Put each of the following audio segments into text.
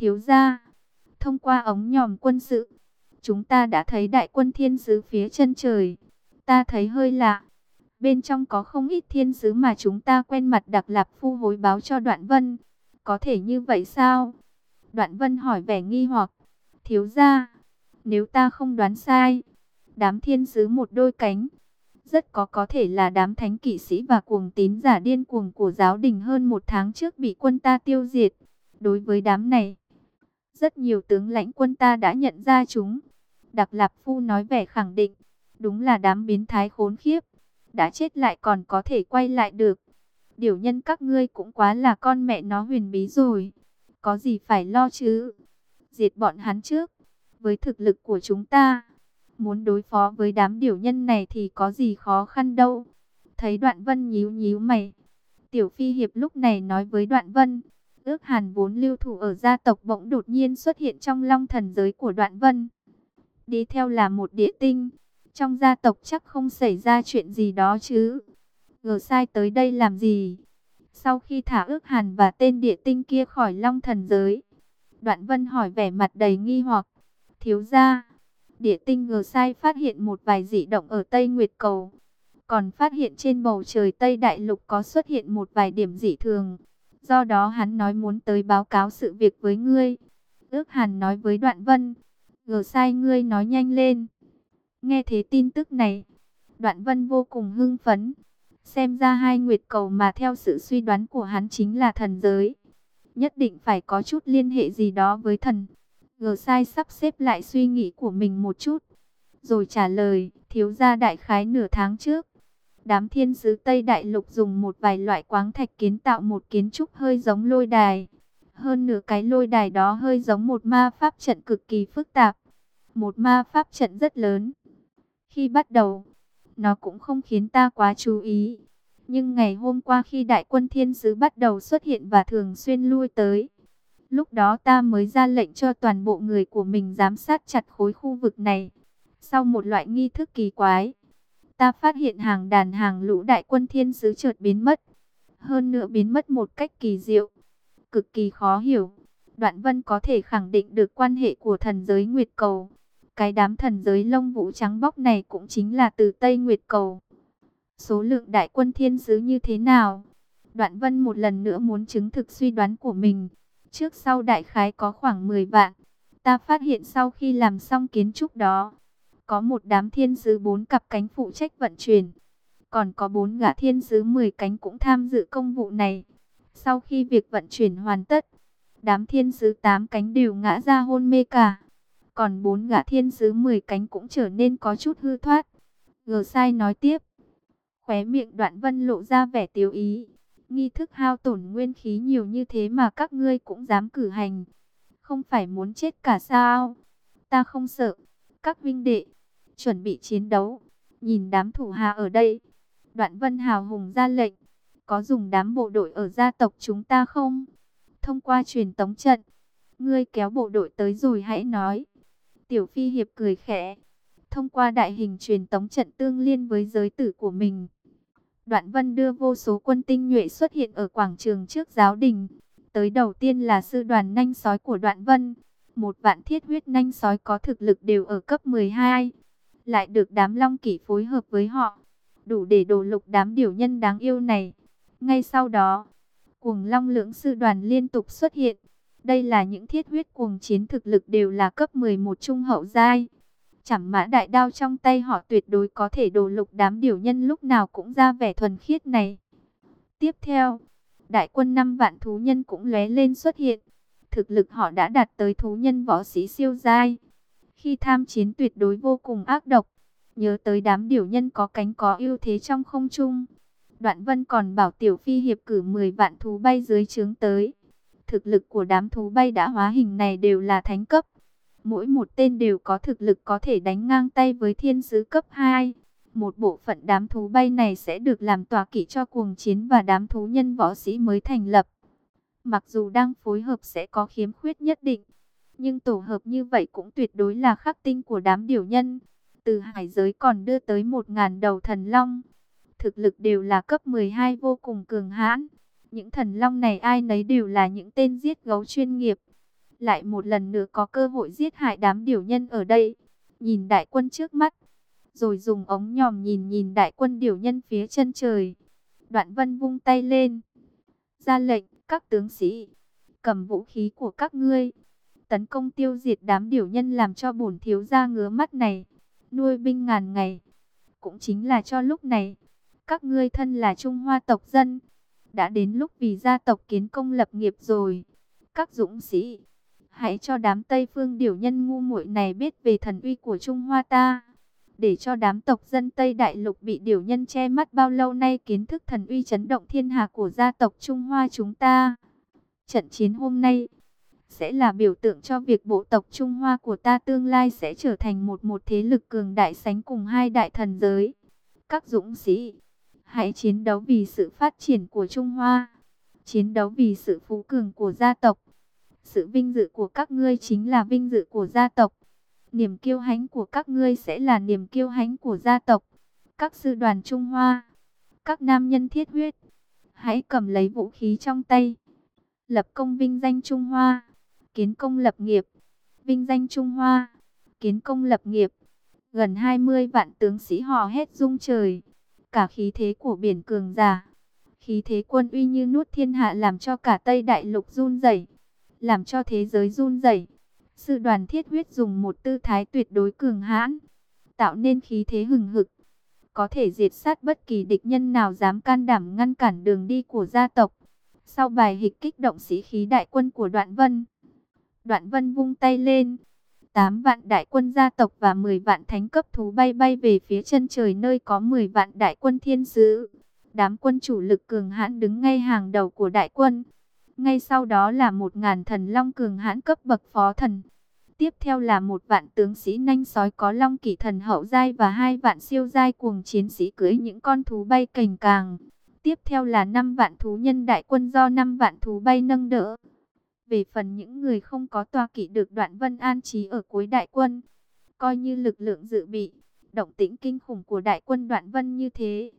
Thiếu gia, thông qua ống nhòm quân sự, chúng ta đã thấy đại quân thiên sứ phía chân trời. Ta thấy hơi lạ. Bên trong có không ít thiên sứ mà chúng ta quen mặt đặc lạp phu hối báo cho đoạn vân. Có thể như vậy sao? Đoạn vân hỏi vẻ nghi hoặc. Thiếu gia, nếu ta không đoán sai, đám thiên sứ một đôi cánh. Rất có có thể là đám thánh kỵ sĩ và cuồng tín giả điên cuồng của giáo đình hơn một tháng trước bị quân ta tiêu diệt. Đối với đám này, rất nhiều tướng lãnh quân ta đã nhận ra chúng. Đặc Lạp Phu nói vẻ khẳng định, đúng là đám biến thái khốn khiếp, đã chết lại còn có thể quay lại được. Điều nhân các ngươi cũng quá là con mẹ nó huyền bí rồi, có gì phải lo chứ? Diệt bọn hắn trước, với thực lực của chúng ta, muốn đối phó với đám điều nhân này thì có gì khó khăn đâu. Thấy đoạn vân nhíu nhíu mày, tiểu phi hiệp lúc này nói với đoạn vân, ước hàn vốn lưu thủ ở gia tộc bỗng đột nhiên xuất hiện trong long thần giới của đoạn vân đi theo là một địa tinh. Trong gia tộc chắc không xảy ra chuyện gì đó chứ. Gờ sai tới đây làm gì? Sau khi thả ước hàn và tên địa tinh kia khỏi long thần giới. Đoạn vân hỏi vẻ mặt đầy nghi hoặc. Thiếu ra, địa tinh gờ sai phát hiện một vài dị động ở Tây Nguyệt Cầu. Còn phát hiện trên bầu trời Tây Đại Lục có xuất hiện một vài điểm dị thường. Do đó hắn nói muốn tới báo cáo sự việc với ngươi. Ước hàn nói với đoạn vân. Gờ sai ngươi nói nhanh lên. Nghe thế tin tức này, đoạn vân vô cùng hưng phấn. Xem ra hai nguyệt cầu mà theo sự suy đoán của hắn chính là thần giới. Nhất định phải có chút liên hệ gì đó với thần. Gờ sai sắp xếp lại suy nghĩ của mình một chút. Rồi trả lời, thiếu gia đại khái nửa tháng trước. Đám thiên sứ Tây Đại Lục dùng một vài loại quáng thạch kiến tạo một kiến trúc hơi giống lôi đài. Hơn nửa cái lôi đài đó hơi giống một ma pháp trận cực kỳ phức tạp một ma pháp trận rất lớn. Khi bắt đầu, nó cũng không khiến ta quá chú ý. Nhưng ngày hôm qua khi đại quân thiên sứ bắt đầu xuất hiện và thường xuyên lui tới, lúc đó ta mới ra lệnh cho toàn bộ người của mình giám sát chặt khối khu vực này. Sau một loại nghi thức kỳ quái, ta phát hiện hàng đàn hàng lũ đại quân thiên sứ chợt biến mất. Hơn nữa biến mất một cách kỳ diệu, cực kỳ khó hiểu. Đoạn Vân có thể khẳng định được quan hệ của thần giới Nguyệt Cầu cái đám thần giới lông vũ trắng bóc này cũng chính là từ Tây Nguyệt Cầu. Số lượng đại quân thiên sứ như thế nào? Đoạn Vân một lần nữa muốn chứng thực suy đoán của mình. Trước sau đại khái có khoảng 10 vạn. Ta phát hiện sau khi làm xong kiến trúc đó, có một đám thiên sứ bốn cặp cánh phụ trách vận chuyển. Còn có bốn gã thiên sứ 10 cánh cũng tham dự công vụ này. Sau khi việc vận chuyển hoàn tất, đám thiên sứ tám cánh đều ngã ra hôn mê cả. Còn bốn gã thiên sứ 10 cánh cũng trở nên có chút hư thoát. Gờ sai nói tiếp. Khóe miệng đoạn vân lộ ra vẻ tiêu ý. Nghi thức hao tổn nguyên khí nhiều như thế mà các ngươi cũng dám cử hành. Không phải muốn chết cả sao? Ta không sợ. Các vinh đệ, chuẩn bị chiến đấu. Nhìn đám thủ hạ ở đây. Đoạn vân hào hùng ra lệnh. Có dùng đám bộ đội ở gia tộc chúng ta không? Thông qua truyền tống trận. Ngươi kéo bộ đội tới rồi hãy nói. Tiểu Phi Hiệp cười khẽ, thông qua đại hình truyền tống trận tương liên với giới tử của mình. Đoạn Vân đưa vô số quân tinh nhuệ xuất hiện ở quảng trường trước giáo đình. Tới đầu tiên là sư đoàn nanh sói của Đoạn Vân. Một vạn thiết huyết nanh sói có thực lực đều ở cấp 12. Lại được đám long kỷ phối hợp với họ. Đủ để đổ lục đám điều nhân đáng yêu này. Ngay sau đó, cuồng long lưỡng sư đoàn liên tục xuất hiện. Đây là những thiết huyết cuồng chiến thực lực đều là cấp 11 trung hậu giai. Chẳng mã đại đao trong tay họ tuyệt đối có thể đổ lục đám điều nhân lúc nào cũng ra vẻ thuần khiết này. Tiếp theo, đại quân năm vạn thú nhân cũng lóe lên xuất hiện. Thực lực họ đã đạt tới thú nhân võ sĩ siêu giai. Khi tham chiến tuyệt đối vô cùng ác độc, nhớ tới đám điều nhân có cánh có ưu thế trong không trung. Đoạn Vân còn bảo Tiểu Phi hiệp cử 10 vạn thú bay dưới trướng tới Thực lực của đám thú bay đã hóa hình này đều là thánh cấp. Mỗi một tên đều có thực lực có thể đánh ngang tay với thiên sứ cấp 2. Một bộ phận đám thú bay này sẽ được làm tòa kỷ cho cuồng chiến và đám thú nhân võ sĩ mới thành lập. Mặc dù đang phối hợp sẽ có khiếm khuyết nhất định, nhưng tổ hợp như vậy cũng tuyệt đối là khắc tinh của đám điều nhân. Từ hải giới còn đưa tới một ngàn đầu thần long. Thực lực đều là cấp 12 vô cùng cường hãn. Những thần long này ai nấy đều là những tên giết gấu chuyên nghiệp. lại một lần nữa có cơ hội giết hại đám điều nhân ở đây. Nhìn đại quân trước mắt, rồi dùng ống nhòm nhìn nhìn đại quân điều nhân phía chân trời. Đoạn vân vung tay lên, ra lệnh, các tướng sĩ, cầm vũ khí của các ngươi, tấn công tiêu diệt đám điều nhân làm cho bổn thiếu gia ngứa mắt này, nuôi binh ngàn ngày. Cũng chính là cho lúc này, các ngươi thân là Trung Hoa tộc dân, đã đến lúc vì gia tộc kiến công lập nghiệp rồi. Các dũng sĩ, hãy cho đám Tây Phương điều nhân ngu muội này biết về thần uy của Trung Hoa ta. Để cho đám tộc dân Tây Đại Lục bị điều nhân che mắt bao lâu nay kiến thức thần uy chấn động thiên hạ của gia tộc Trung Hoa chúng ta. Trận chiến hôm nay sẽ là biểu tượng cho việc bộ tộc Trung Hoa của ta tương lai sẽ trở thành một một thế lực cường đại sánh cùng hai đại thần giới. Các dũng sĩ, hãy chiến đấu vì sự phát triển của Trung Hoa, chiến đấu vì sự phú cường của gia tộc. Sự vinh dự của các ngươi chính là vinh dự của gia tộc. Niềm kiêu hãnh của các ngươi sẽ là niềm kiêu hãnh của gia tộc. Các sư đoàn Trung Hoa, các nam nhân thiết huyết, hãy cầm lấy vũ khí trong tay. Lập công vinh danh Trung Hoa, kiến công lập nghiệp. Vinh danh Trung Hoa, kiến công lập nghiệp. Gần 20 vạn tướng sĩ hò hét rung trời. Cả khí thế của biển cường giả. Khí thế quân uy như nuốt thiên hạ làm cho cả Tây Đại Lục run rẩy làm cho thế giới run rẩy. Sư đoàn thiết huyết dùng một tư thái tuyệt đối cường hãn, tạo nên khí thế hừng hực, có thể diệt sát bất kỳ địch nhân nào dám can đảm ngăn cản đường đi của gia tộc. Sau bài hịch kích động sĩ khí đại quân của Đoạn Vân, Đoạn Vân vung tay lên, 8 vạn đại quân gia tộc và 10 vạn thánh cấp thú bay bay về phía chân trời nơi có 10 vạn đại quân thiên sứ. Đám quân chủ lực cường hãn đứng ngay hàng đầu của đại quân. Ngay sau đó là một ngàn thần long cường hãn cấp bậc phó thần. Tiếp theo là một vạn tướng sĩ nanh sói có long kỷ thần hậu giai và hai vạn siêu giai cuồng chiến sĩ cưỡi những con thú bay cành càng. Tiếp theo là năm vạn thú nhân đại quân do năm vạn thú bay nâng đỡ. Về phần những người không có toa kỵ được đoạn vân an trí ở cuối đại quân, coi như lực lượng dự bị, động tĩnh kinh khủng của đại quân đoạn vân như thế.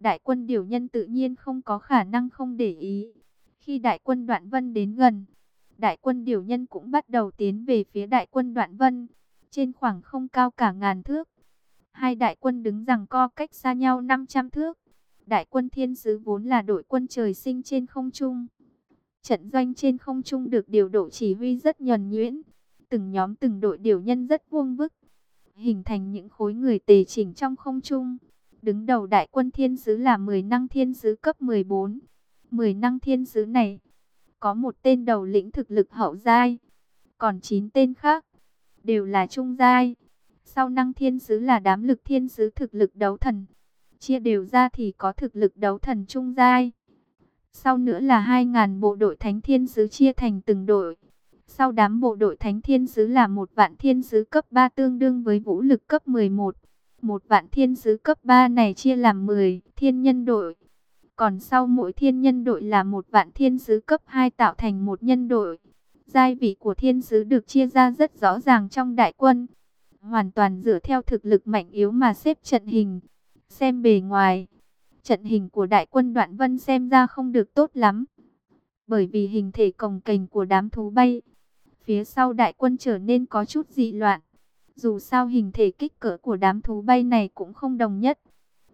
Đại quân điều nhân tự nhiên không có khả năng không để ý. Khi đại quân Đoạn Vân đến gần, đại quân điều nhân cũng bắt đầu tiến về phía đại quân Đoạn Vân, trên khoảng không cao cả ngàn thước. Hai đại quân đứng rằng co cách xa nhau 500 thước. Đại quân thiên sứ vốn là đội quân trời sinh trên không trung. Trận doanh trên không trung được điều độ chỉ huy rất nhuần nhuyễn. Từng nhóm từng đội điều nhân rất vuông vức. Hình thành những khối người tề chỉnh trong không trung. Đứng đầu đại quân thiên sứ là 10 năng thiên sứ cấp 14. 10 năng thiên sứ này, có một tên đầu lĩnh thực lực hậu giai, còn 9 tên khác, đều là trung giai. Sau năng thiên sứ là đám lực thiên sứ thực lực đấu thần, chia đều ra thì có thực lực đấu thần trung giai. Sau nữa là 2.000 bộ đội thánh thiên sứ chia thành từng đội. Sau đám bộ đội thánh thiên sứ là một vạn thiên sứ cấp 3 tương đương với vũ lực cấp 11. Một vạn thiên sứ cấp 3 này chia làm 10 thiên nhân đội. Còn sau mỗi thiên nhân đội là một vạn thiên sứ cấp 2 tạo thành một nhân đội. Giai vị của thiên sứ được chia ra rất rõ ràng trong đại quân. Hoàn toàn dựa theo thực lực mạnh yếu mà xếp trận hình. Xem bề ngoài, trận hình của đại quân đoạn vân xem ra không được tốt lắm. Bởi vì hình thể cồng kềnh của đám thú bay, phía sau đại quân trở nên có chút dị loạn. Dù sao hình thể kích cỡ của đám thú bay này cũng không đồng nhất.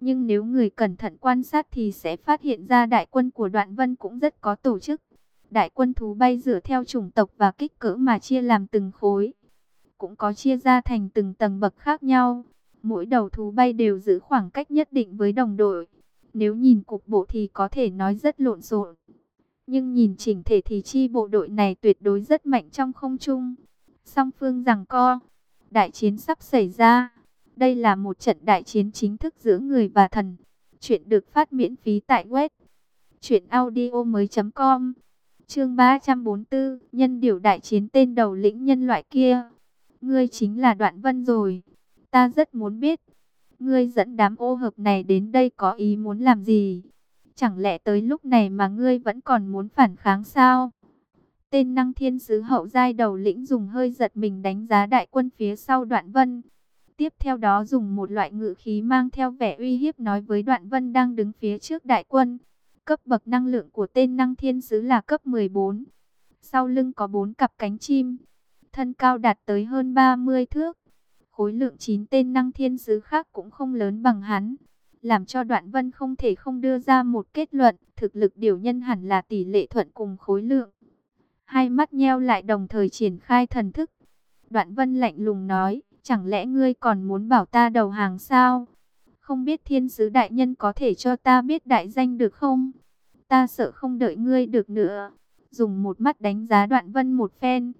Nhưng nếu người cẩn thận quan sát thì sẽ phát hiện ra đại quân của Đoạn Vân cũng rất có tổ chức. Đại quân thú bay dựa theo chủng tộc và kích cỡ mà chia làm từng khối. Cũng có chia ra thành từng tầng bậc khác nhau. Mỗi đầu thú bay đều giữ khoảng cách nhất định với đồng đội. Nếu nhìn cục bộ thì có thể nói rất lộn xộn. Nhưng nhìn chỉnh thể thì chi bộ đội này tuyệt đối rất mạnh trong không trung. Song phương rằng co. Đại chiến sắp xảy ra. Đây là một trận đại chiến chính thức giữa người và thần. Chuyện được phát miễn phí tại web truyệnaudiomoi.com. Chương 344, nhân điều đại chiến tên đầu lĩnh nhân loại kia. Ngươi chính là Đoạn Vân rồi. Ta rất muốn biết, ngươi dẫn đám ô hợp này đến đây có ý muốn làm gì? Chẳng lẽ tới lúc này mà ngươi vẫn còn muốn phản kháng sao? Tên năng thiên sứ hậu giai đầu lĩnh dùng hơi giật mình đánh giá đại quân phía sau Đoạn Vân. Tiếp theo đó dùng một loại ngự khí mang theo vẻ uy hiếp nói với Đoạn Vân đang đứng phía trước đại quân. Cấp bậc năng lượng của tên năng thiên sứ là cấp 14. Sau lưng có bốn cặp cánh chim, thân cao đạt tới hơn 30 thước. Khối lượng 9 tên năng thiên sứ khác cũng không lớn bằng hắn, làm cho Đoạn Vân không thể không đưa ra một kết luận, thực lực điều nhân hẳn là tỷ lệ thuận cùng khối lượng. Hai mắt nheo lại đồng thời triển khai thần thức. Đoạn Vân lạnh lùng nói, chẳng lẽ ngươi còn muốn bảo ta đầu hàng sao? Không biết thiên sứ đại nhân có thể cho ta biết đại danh được không? Ta sợ không đợi ngươi được nữa. Dùng một mắt đánh giá đoạn vân một phen.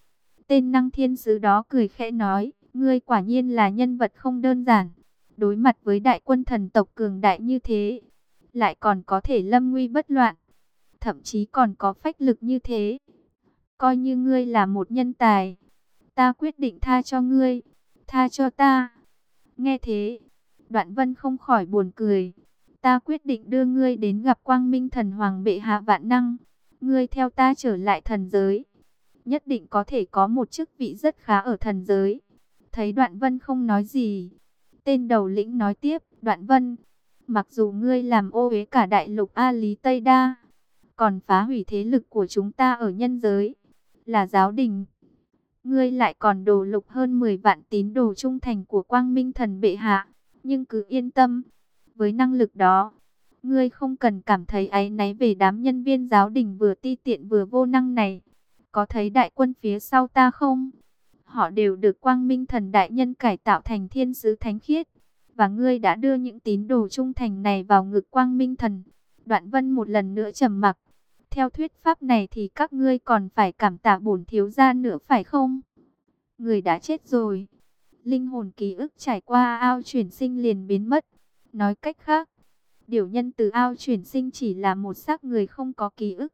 Tên năng thiên sứ đó cười khẽ nói, ngươi quả nhiên là nhân vật không đơn giản. Đối mặt với đại quân thần tộc cường đại như thế, lại còn có thể lâm nguy bất loạn. Thậm chí còn có phách lực như thế. Coi như ngươi là một nhân tài. Ta quyết định tha cho ngươi. Tha cho ta. Nghe thế, đoạn vân không khỏi buồn cười. Ta quyết định đưa ngươi đến gặp quang minh thần hoàng bệ hạ vạn năng. Ngươi theo ta trở lại thần giới. Nhất định có thể có một chức vị rất khá ở thần giới. Thấy đoạn vân không nói gì. Tên đầu lĩnh nói tiếp, đoạn vân. Mặc dù ngươi làm ô uế cả đại lục A Lý Tây Đa. Còn phá hủy thế lực của chúng ta ở nhân giới. Là giáo đình. Ngươi lại còn đồ lục hơn 10 vạn tín đồ trung thành của quang minh thần bệ hạ. Nhưng cứ yên tâm. Với năng lực đó, ngươi không cần cảm thấy áy náy về đám nhân viên giáo đình vừa ti tiện vừa vô năng này. Có thấy đại quân phía sau ta không? Họ đều được quang minh thần đại nhân cải tạo thành thiên sứ thánh khiết. Và ngươi đã đưa những tín đồ trung thành này vào ngực quang minh thần. Đoạn vân một lần nữa trầm mặc. Theo thuyết pháp này thì các ngươi còn phải cảm tạ bổn thiếu gia nữa phải không? Người đã chết rồi. Linh hồn ký ức trải qua ao chuyển sinh liền biến mất. Nói cách khác, điều nhân từ ao chuyển sinh chỉ là một xác người không có ký ức.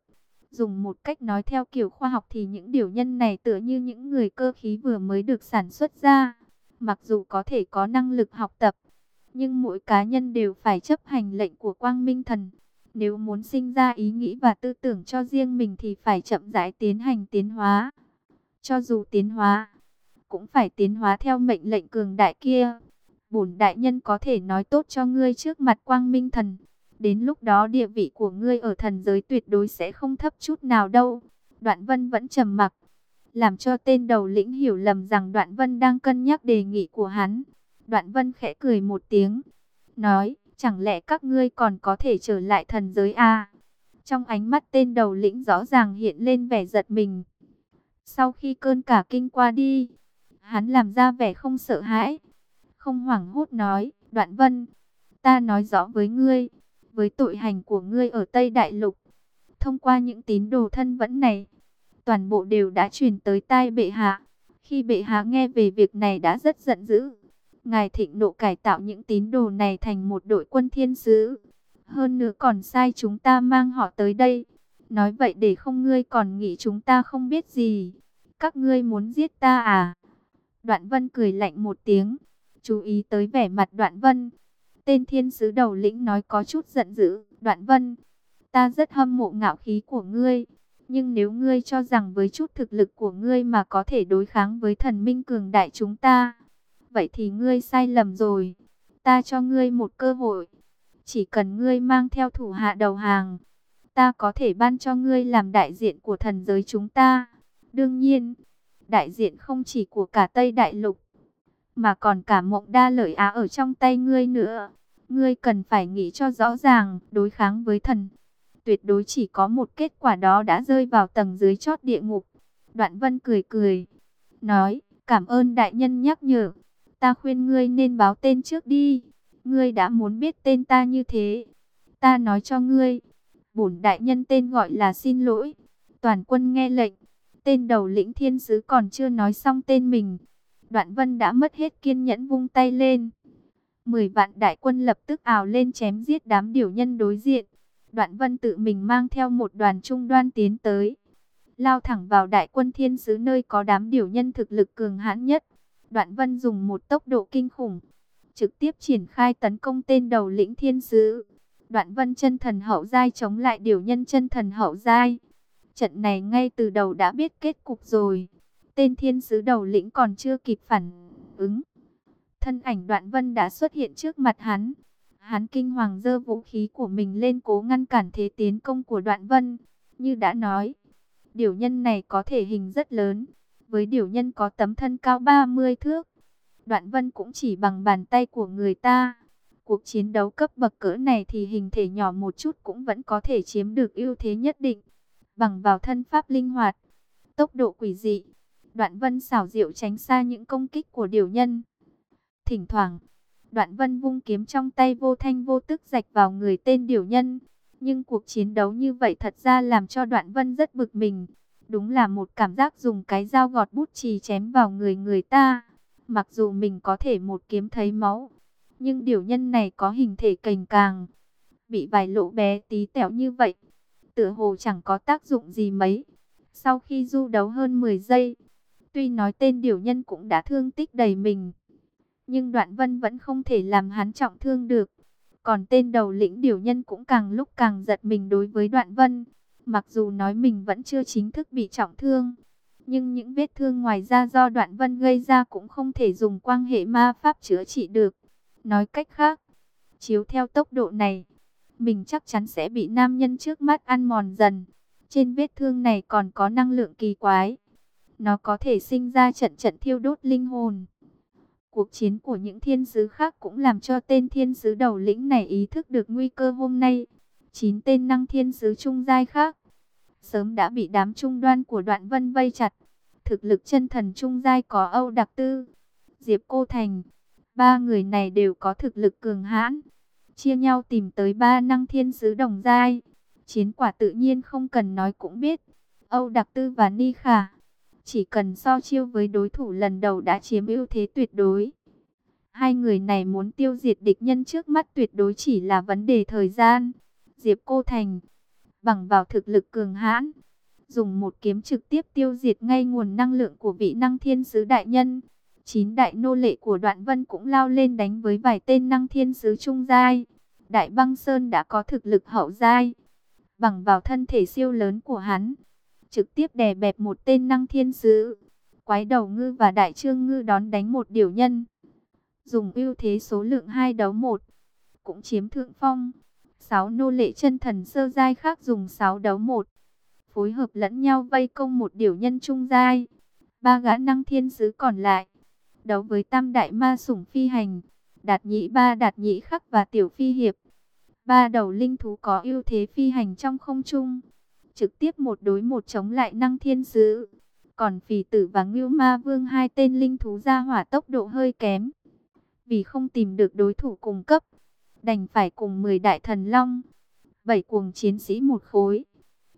Dùng một cách nói theo kiểu khoa học thì những điều nhân này tựa như những người cơ khí vừa mới được sản xuất ra. Mặc dù có thể có năng lực học tập, nhưng mỗi cá nhân đều phải chấp hành lệnh của quang minh thần. Nếu muốn sinh ra ý nghĩ và tư tưởng cho riêng mình thì phải chậm rãi tiến hành tiến hóa. Cho dù tiến hóa, cũng phải tiến hóa theo mệnh lệnh cường đại kia bổn đại nhân có thể nói tốt cho ngươi trước mặt quang minh thần. Đến lúc đó địa vị của ngươi ở thần giới tuyệt đối sẽ không thấp chút nào đâu. Đoạn vân vẫn trầm mặc, làm cho tên đầu lĩnh hiểu lầm rằng đoạn vân đang cân nhắc đề nghị của hắn. Đoạn vân khẽ cười một tiếng, nói, chẳng lẽ các ngươi còn có thể trở lại thần giới à? Trong ánh mắt tên đầu lĩnh rõ ràng hiện lên vẻ giật mình. Sau khi cơn cả kinh qua đi, hắn làm ra vẻ không sợ hãi không hoảng hốt nói, đoạn vân, ta nói rõ với ngươi, với tội hành của ngươi ở Tây Đại Lục, thông qua những tín đồ thân vẫn này, toàn bộ đều đã truyền tới tai bệ hạ. Khi bệ hạ nghe về việc này đã rất giận dữ, ngài thịnh nộ cải tạo những tín đồ này thành một đội quân thiên sứ. Hơn nữa còn sai chúng ta mang họ tới đây. Nói vậy để không ngươi còn nghĩ chúng ta không biết gì. Các ngươi muốn giết ta à? Đoạn vân cười lạnh một tiếng chú ý tới vẻ mặt đoạn vân. Tên thiên sứ đầu lĩnh nói có chút giận dữ, đoạn vân, ta rất hâm mộ ngạo khí của ngươi. Nhưng nếu ngươi cho rằng với chút thực lực của ngươi mà có thể đối kháng với thần minh cường đại chúng ta, vậy thì ngươi sai lầm rồi. Ta cho ngươi một cơ hội. Chỉ cần ngươi mang theo thủ hạ đầu hàng, ta có thể ban cho ngươi làm đại diện của thần giới chúng ta. Đương nhiên, đại diện không chỉ của cả Tây Đại Lục, mà còn cả mộng đa lợi á ở trong tay ngươi nữa. Ngươi cần phải nghĩ cho rõ ràng, đối kháng với thần. Tuyệt đối chỉ có một kết quả đó đã rơi vào tầng dưới chót địa ngục. Đoạn vân cười cười, nói, cảm ơn đại nhân nhắc nhở. Ta khuyên ngươi nên báo tên trước đi. Ngươi đã muốn biết tên ta như thế. Ta nói cho ngươi, bổn đại nhân tên gọi là xin lỗi. Toàn quân nghe lệnh, tên đầu lĩnh thiên sứ còn chưa nói xong tên mình Đoạn vân đã mất hết kiên nhẫn vung tay lên. Mười vạn đại quân lập tức ào lên chém giết đám điều nhân đối diện. Đoạn vân tự mình mang theo một đoàn trung đoan tiến tới. Lao thẳng vào đại quân thiên sứ nơi có đám điều nhân thực lực cường hãn nhất. Đoạn vân dùng một tốc độ kinh khủng. Trực tiếp triển khai tấn công tên đầu lĩnh thiên sứ. Đoạn vân chân thần hậu giai chống lại điều nhân chân thần hậu giai. Trận này ngay từ đầu đã biết kết cục rồi. Tên thiên sứ đầu lĩnh còn chưa kịp phản ứng. Thân ảnh đoạn vân đã xuất hiện trước mặt hắn. Hắn kinh hoàng dơ vũ khí của mình lên cố ngăn cản thế tiến công của đoạn vân. Như đã nói, Điều nhân này có thể hình rất lớn, với điều nhân có tấm thân cao 30 thước. Đoạn vân cũng chỉ bằng bàn tay của người ta. Cuộc chiến đấu cấp bậc cỡ này thì hình thể nhỏ một chút cũng vẫn có thể chiếm được ưu thế nhất định. Bằng vào thân pháp linh hoạt, tốc độ quỷ dị, đoạn vân xảo diệu tránh xa những công kích của điều nhân. Thỉnh thoảng, đoạn vân vung kiếm trong tay vô thanh vô tức rạch vào người tên điều nhân. Nhưng cuộc chiến đấu như vậy thật ra làm cho đoạn vân rất bực mình. Đúng là một cảm giác dùng cái dao gọt bút chì chém vào người người ta. Mặc dù mình có thể một kiếm thấy máu, nhưng điều nhân này có hình thể cành càng. Bị vài lỗ bé tí tẹo như vậy, tựa hồ chẳng có tác dụng gì mấy. Sau khi du đấu hơn 10 giây, tuy nói tên điều nhân cũng đã thương tích đầy mình, nhưng đoạn vân vẫn không thể làm hắn trọng thương được. Còn tên đầu lĩnh điều nhân cũng càng lúc càng giật mình đối với đoạn vân. Mặc dù nói mình vẫn chưa chính thức bị trọng thương, nhưng những vết thương ngoài ra do đoạn vân gây ra cũng không thể dùng quang hệ ma pháp chữa trị được. Nói cách khác, chiếu theo tốc độ này, mình chắc chắn sẽ bị nam nhân trước mắt ăn mòn dần. Trên vết thương này còn có năng lượng kỳ quái. Nó có thể sinh ra trận trận thiêu đốt linh hồn. Cuộc chiến của những thiên sứ khác cũng làm cho tên thiên sứ đầu lĩnh này ý thức được nguy cơ hôm nay. Chín tên năng thiên sứ trung giai khác, sớm đã bị đám trung đoan của đoạn vân vây chặt. Thực lực chân thần trung giai có Âu Đặc Tư, Diệp Cô Thành. Ba người này đều có thực lực cường hãn. Chia nhau tìm tới ba năng thiên sứ đồng giai. Chiến quả tự nhiên không cần nói cũng biết. Âu Đặc Tư và Ni Khả chỉ cần so chiêu với đối thủ lần đầu đã chiếm ưu thế tuyệt đối. Hai người này muốn tiêu diệt địch nhân trước mắt tuyệt đối chỉ là vấn đề thời gian. Diệp Cô Thành, bằng vào thực lực cường hãn, dùng một kiếm trực tiếp tiêu diệt ngay nguồn năng lượng của vị năng thiên sứ đại nhân. Chín đại nô lệ của đoạn vân cũng lao lên đánh với vài tên năng thiên sứ trung giai. Đại băng sơn đã có thực lực hậu giai. Bằng vào thân thể siêu lớn của hắn, trực tiếp đè bẹp một tên năng thiên sứ. Quái đầu ngư và đại trương ngư đón đánh một điều nhân. Dùng ưu thế số lượng hai đấu một, cũng chiếm thượng phong. Sáu nô lệ chân thần sơ giai khác dùng sáu đấu một, phối hợp lẫn nhau vây công một điều nhân trung giai. Ba gã năng thiên sứ còn lại, đấu với tam đại ma sủng phi hành, đạt nhị ba đạt nhị khắc và tiểu phi hiệp. Ba đầu linh thú có ưu thế phi hành trong không trung trực tiếp một đối một chống lại năng thiên sứ. Còn phì tử và ngưu ma vương hai tên linh thú ra hỏa tốc độ hơi kém. Vì không tìm được đối thủ cùng cấp, đành phải cùng 10 đại thần long, bảy cuồng chiến sĩ một khối.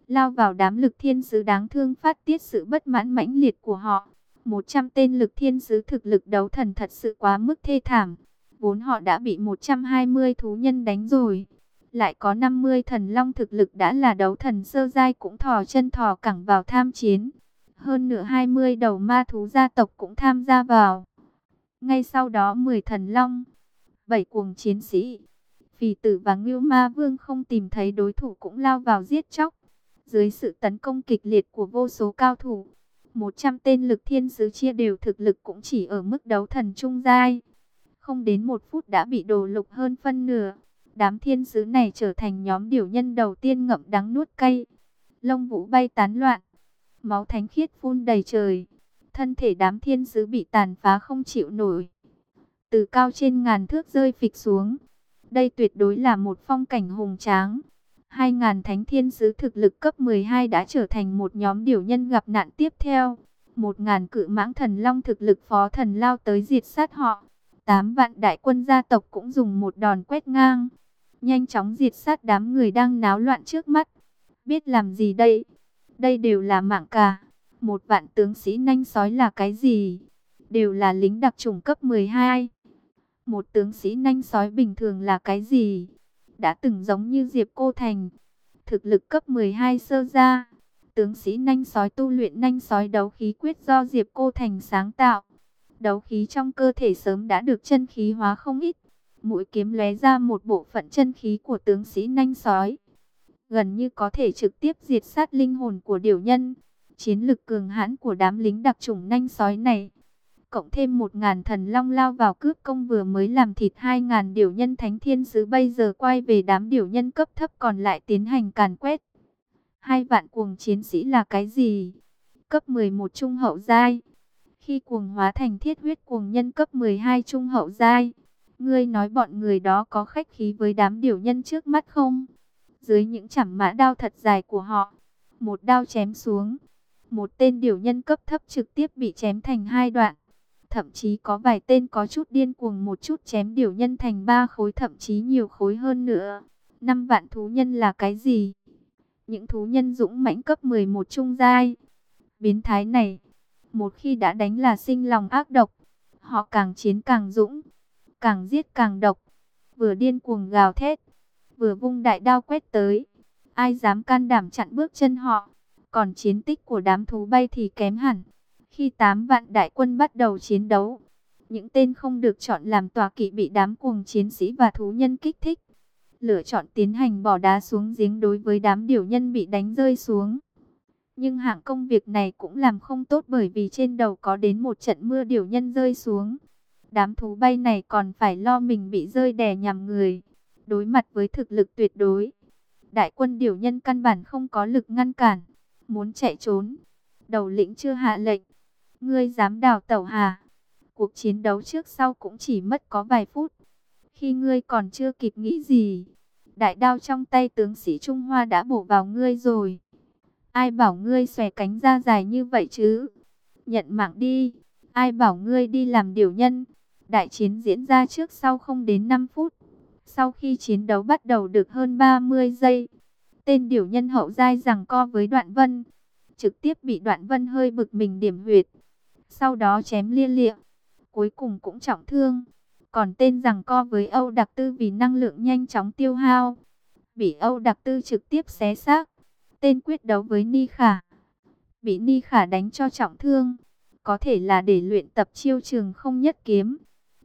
Lao vào đám lực thiên sứ đáng thương phát tiết sự bất mãn mãnh liệt của họ. 100 tên lực thiên sứ thực lực đấu thần thật sự quá mức thê thảm. Vốn họ đã bị 120 thú nhân đánh rồi lại có 50 thần long thực lực đã là đấu thần sơ giai cũng thò chân thò cẳng vào tham chiến. Hơn nửa 20 đầu ma thú gia tộc cũng tham gia vào. Ngay sau đó 10 thần long, 7 cuồng chiến sĩ, phì tử và ngưu ma vương không tìm thấy đối thủ cũng lao vào giết chóc. Dưới sự tấn công kịch liệt của vô số cao thủ, 100 tên lực thiên sứ chia đều thực lực cũng chỉ ở mức đấu thần trung giai. Không đến một phút đã bị đồ lục hơn phân nửa. Đám thiên sứ này trở thành nhóm điều nhân đầu tiên ngậm đắng nuốt cay. Lông vũ bay tán loạn. Máu thánh khiết phun đầy trời. Thân thể đám thiên sứ bị tàn phá không chịu nổi. Từ cao trên ngàn thước rơi phịch xuống. Đây tuyệt đối là một phong cảnh hùng tráng. Hai ngàn thánh thiên sứ thực lực cấp 12 đã trở thành một nhóm điều nhân gặp nạn tiếp theo. Một ngàn cự mãng thần long thực lực phó thần lao tới diệt sát họ. Tám vạn đại quân gia tộc cũng dùng một đòn quét ngang nhanh chóng diệt sát đám người đang náo loạn trước mắt. Biết làm gì đây? Đây đều là mạng cả. Một vạn tướng sĩ nanh sói là cái gì? Đều là lính đặc trùng cấp 12. Một tướng sĩ nanh sói bình thường là cái gì? Đã từng giống như Diệp Cô Thành. Thực lực cấp 12 sơ ra. Tướng sĩ nanh sói tu luyện nanh sói đấu khí quyết do Diệp Cô Thành sáng tạo. Đấu khí trong cơ thể sớm đã được chân khí hóa không ít mũi kiếm lóe ra một bộ phận chân khí của tướng sĩ nanh sói. Gần như có thể trực tiếp diệt sát linh hồn của điều nhân. Chiến lực cường hãn của đám lính đặc chủng nanh sói này. Cộng thêm một ngàn thần long lao vào cướp công vừa mới làm thịt hai ngàn điều nhân thánh thiên sứ bây giờ quay về đám điều nhân cấp thấp còn lại tiến hành càn quét. Hai vạn cuồng chiến sĩ là cái gì? Cấp 11 trung hậu giai. Khi cuồng hóa thành thiết huyết cuồng nhân cấp 12 trung hậu giai. Ngươi nói bọn người đó có khách khí với đám điều nhân trước mắt không? Dưới những chảm mã đao thật dài của họ, một đao chém xuống. Một tên điều nhân cấp thấp trực tiếp bị chém thành hai đoạn. Thậm chí có vài tên có chút điên cuồng một chút chém điều nhân thành ba khối thậm chí nhiều khối hơn nữa. Năm vạn thú nhân là cái gì? Những thú nhân dũng mãnh cấp 11 trung giai. Biến thái này, một khi đã đánh là sinh lòng ác độc. Họ càng chiến càng dũng, càng giết càng độc. Vừa điên cuồng gào thét, vừa vung đại đao quét tới. Ai dám can đảm chặn bước chân họ. Còn chiến tích của đám thú bay thì kém hẳn. Khi tám vạn đại quân bắt đầu chiến đấu, những tên không được chọn làm tòa kỵ bị đám cuồng chiến sĩ và thú nhân kích thích. Lựa chọn tiến hành bỏ đá xuống giếng đối với đám điều nhân bị đánh rơi xuống. Nhưng hạng công việc này cũng làm không tốt bởi vì trên đầu có đến một trận mưa điều nhân rơi xuống. Đám thú bay này còn phải lo mình bị rơi đè nhằm người. Đối mặt với thực lực tuyệt đối. Đại quân điều nhân căn bản không có lực ngăn cản. Muốn chạy trốn. Đầu lĩnh chưa hạ lệnh. Ngươi dám đào tẩu hà. Cuộc chiến đấu trước sau cũng chỉ mất có vài phút. Khi ngươi còn chưa kịp nghĩ gì. Đại đao trong tay tướng sĩ Trung Hoa đã bổ vào ngươi rồi. Ai bảo ngươi xòe cánh ra dài như vậy chứ? Nhận mạng đi. Ai bảo ngươi đi làm điều nhân? Đại chiến diễn ra trước sau không đến 5 phút. Sau khi chiến đấu bắt đầu được hơn 30 giây, tên điều nhân hậu giai rằng co với đoạn vân. Trực tiếp bị đoạn vân hơi bực mình điểm huyệt. Sau đó chém lia lịa. Cuối cùng cũng trọng thương. Còn tên rằng co với Âu Đặc Tư vì năng lượng nhanh chóng tiêu hao. Bị Âu Đặc Tư trực tiếp xé xác. Tên quyết đấu với Ni Khả. Bị Ni Khả đánh cho trọng thương. Có thể là để luyện tập chiêu trường không nhất kiếm.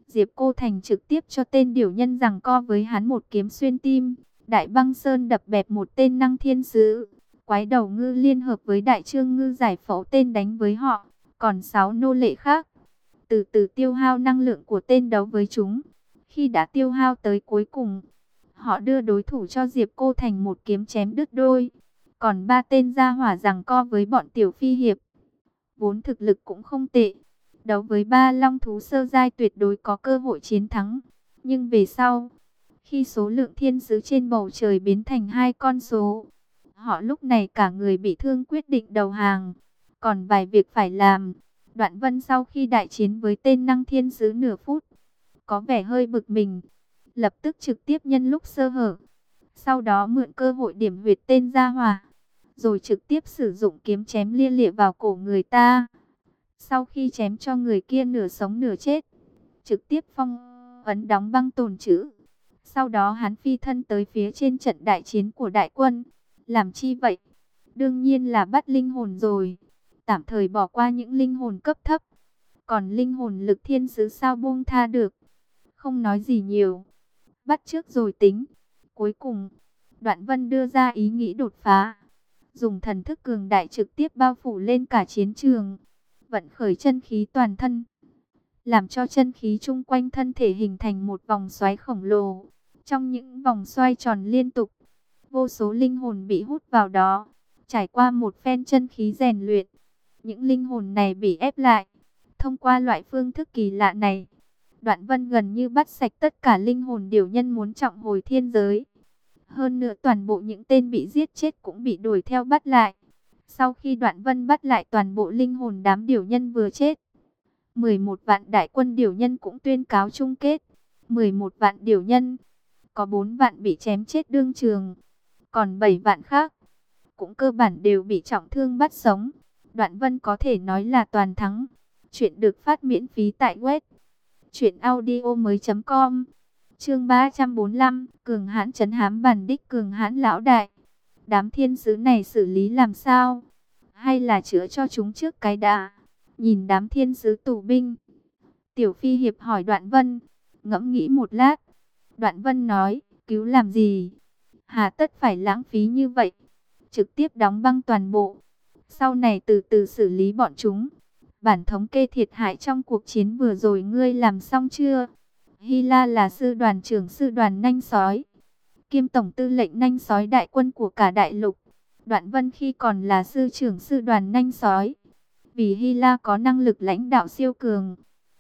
Diệp Cô Thành trực tiếp cho tên điều nhân rằng co với hắn một kiếm xuyên tim. Đại băng sơn đập bẹp một tên năng thiên sứ. Quái đầu ngư liên hợp với đại trương ngư giải phẫu tên đánh với họ. Còn sáu nô lệ khác. Từ từ tiêu hao năng lượng của tên đấu với chúng. Khi đã tiêu hao tới cuối cùng. Họ đưa đối thủ cho Diệp Cô Thành một kiếm chém đứt đôi. Còn ba tên ra hỏa rằng co với bọn tiểu phi hiệp. Vốn thực lực cũng không tệ. Đấu với ba long thú sơ giai tuyệt đối có cơ hội chiến thắng. Nhưng về sau, khi số lượng thiên sứ trên bầu trời biến thành hai con số, họ lúc này cả người bị thương quyết định đầu hàng. Còn vài việc phải làm, đoạn vân sau khi đại chiến với tên năng thiên sứ nửa phút, có vẻ hơi bực mình, lập tức trực tiếp nhân lúc sơ hở. Sau đó mượn cơ hội điểm huyệt tên ra hòa, rồi trực tiếp sử dụng kiếm chém lia lịa vào cổ người ta. Sau khi chém cho người kia nửa sống nửa chết, trực tiếp phong ấn đóng băng tồn chữ. Sau đó hắn phi thân tới phía trên trận đại chiến của đại quân. Làm chi vậy? Đương nhiên là bắt linh hồn rồi. Tạm thời bỏ qua những linh hồn cấp thấp. Còn linh hồn lực thiên sứ sao buông tha được? Không nói gì nhiều. Bắt trước rồi tính. Cuối cùng, Đoạn Vân đưa ra ý nghĩ đột phá. Dùng thần thức cường đại trực tiếp bao phủ lên cả chiến trường vận khởi chân khí toàn thân, làm cho chân khí chung quanh thân thể hình thành một vòng xoáy khổng lồ. Trong những vòng xoay tròn liên tục, vô số linh hồn bị hút vào đó, trải qua một phen chân khí rèn luyện. Những linh hồn này bị ép lại. Thông qua loại phương thức kỳ lạ này, Đoạn Vân gần như bắt sạch tất cả linh hồn điều nhân muốn trọng hồi thiên giới. Hơn nữa toàn bộ những tên bị giết chết cũng bị đuổi theo bắt lại. Sau khi đoạn vân bắt lại toàn bộ linh hồn đám điều nhân vừa chết, 11 vạn đại quân điều nhân cũng tuyên cáo chung kết. 11 vạn điều nhân, có 4 vạn bị chém chết đương trường, còn 7 vạn khác cũng cơ bản đều bị trọng thương bắt sống. Đoạn vân có thể nói là toàn thắng. Chuyện được phát miễn phí tại web truyệnaudiomoi.com. Chương 345, Cường Hãn chấn hám bản đích Cường Hãn lão đại. Đám thiên sứ này xử lý làm sao? Hay là chữa cho chúng trước cái đã? Nhìn đám thiên sứ tù binh. Tiểu Phi Hiệp hỏi Đoạn Vân. Ngẫm nghĩ một lát. Đoạn Vân nói, cứu làm gì? Hà tất phải lãng phí như vậy? Trực tiếp đóng băng toàn bộ. Sau này từ từ xử lý bọn chúng. Bản thống kê thiệt hại trong cuộc chiến vừa rồi ngươi làm xong chưa? Hy La là sư đoàn trưởng sư đoàn nanh sói kiêm tổng tư lệnh nanh sói đại quân của cả đại lục. Đoạn Vân khi còn là sư trưởng sư đoàn nanh sói. Vì Hy La có năng lực lãnh đạo siêu cường,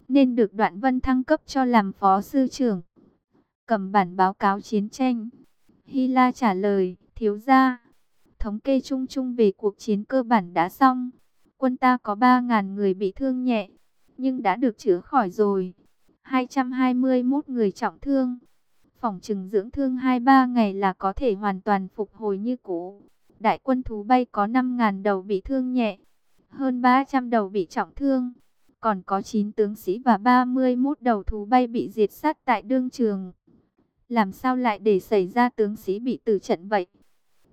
nên được Đoạn Vân thăng cấp cho làm phó sư trưởng. Cầm bản báo cáo chiến tranh. Hy La trả lời, thiếu gia. Thống kê chung chung về cuộc chiến cơ bản đã xong. Quân ta có 3.000 người bị thương nhẹ, nhưng đã được chữa khỏi rồi. 221 người trọng thương. Phòng trừng dưỡng thương 2-3 ngày là có thể hoàn toàn phục hồi như cũ. Đại quân thú bay có 5.000 đầu bị thương nhẹ, hơn 300 đầu bị trọng thương. Còn có 9 tướng sĩ và 31 đầu thú bay bị diệt sát tại đương trường. Làm sao lại để xảy ra tướng sĩ bị tử trận vậy?